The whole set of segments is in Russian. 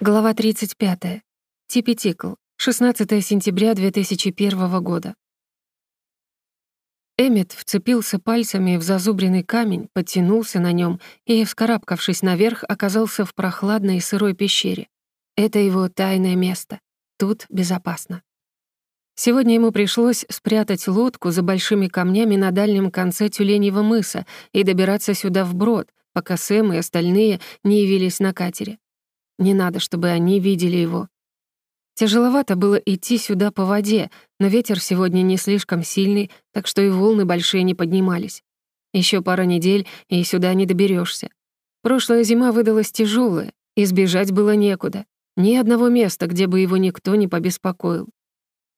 Глава 35. Типи Тикл. 16 сентября 2001 года. Эммет вцепился пальцами в зазубренный камень, подтянулся на нем и, вскарабкавшись наверх, оказался в прохладной сырой пещере. Это его тайное место. Тут безопасно. Сегодня ему пришлось спрятать лодку за большими камнями на дальнем конце Тюленьего мыса и добираться сюда вброд, пока Сэм и остальные не явились на катере. Не надо, чтобы они видели его. Тяжеловато было идти сюда по воде, но ветер сегодня не слишком сильный, так что и волны большие не поднимались. Еще пара недель, и сюда не доберешься. Прошлая зима выдалась тяжелая, избежать было некуда. Ни одного места, где бы его никто не побеспокоил.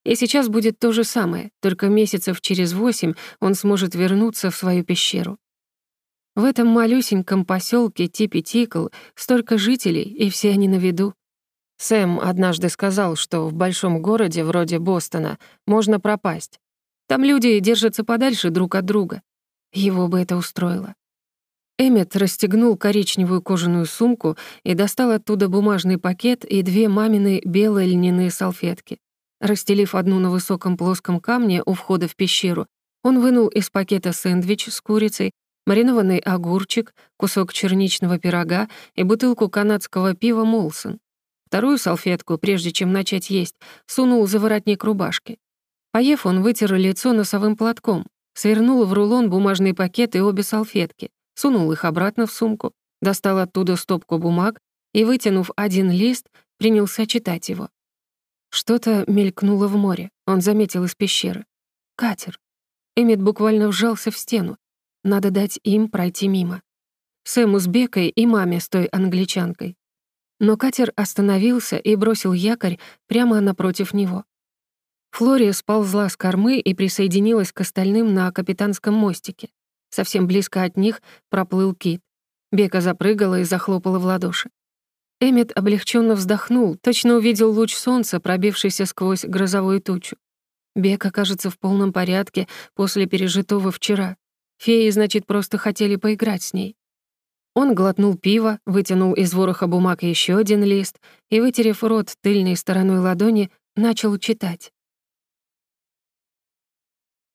И сейчас будет то же самое, только месяцев через восемь он сможет вернуться в свою пещеру. В этом малюсеньком поселке Типи Тикл столько жителей, и все они на виду. Сэм однажды сказал, что в большом городе вроде Бостона можно пропасть. Там люди держатся подальше друг от друга. Его бы это устроило. Эммет расстегнул коричневую кожаную сумку и достал оттуда бумажный пакет и две мамины белые льняные салфетки. Расстелив одну на высоком плоском камне у входа в пещеру, он вынул из пакета сэндвич с курицей, маринованный огурчик, кусок черничного пирога и бутылку канадского пива «Молсон». Вторую салфетку, прежде чем начать есть, сунул за воротник рубашки. Поев, он вытер лицо носовым платком, свернул в рулон бумажный пакет и обе салфетки, сунул их обратно в сумку, достал оттуда стопку бумаг и, вытянув один лист, принялся читать его. Что-то мелькнуло в море, он заметил из пещеры. Катер. Эмит буквально вжался в стену, надо дать им пройти мимо. Сэму с Бекой и маме с той англичанкой. Но катер остановился и бросил якорь прямо напротив него. Флория сползла с кормы и присоединилась к остальным на капитанском мостике. Совсем близко от них проплыл кит. Бека запрыгала и захлопала в ладоши. Эммет облегченно вздохнул, точно увидел луч солнца, пробившийся сквозь грозовую тучу. Бека кажется в полном порядке после пережитого вчера. Феи, значит, просто хотели поиграть с ней. Он глотнул пиво, вытянул из вороха бумаг еще один лист и, вытерев рот тыльной стороной ладони, начал читать.